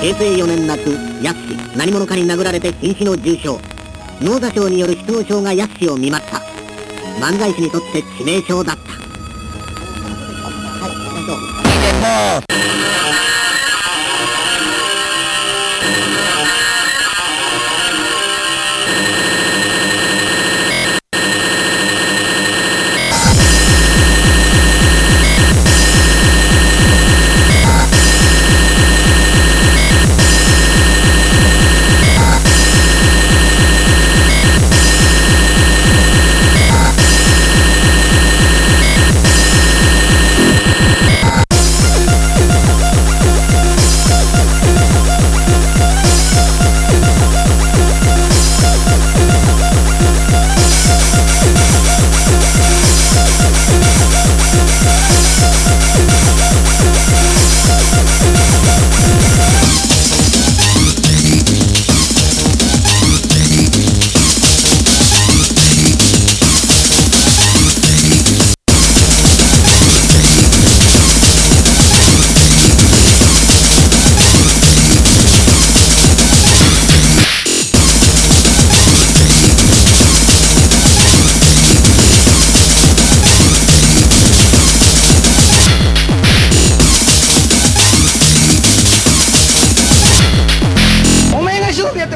平成4年夏ヤッシ何者かに殴られて瀕死の重傷。脳挫傷による失能症がヤッシを見舞った。漫才師にとって致命傷だった。はい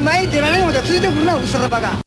前に出られんことついてくるなうさらばが「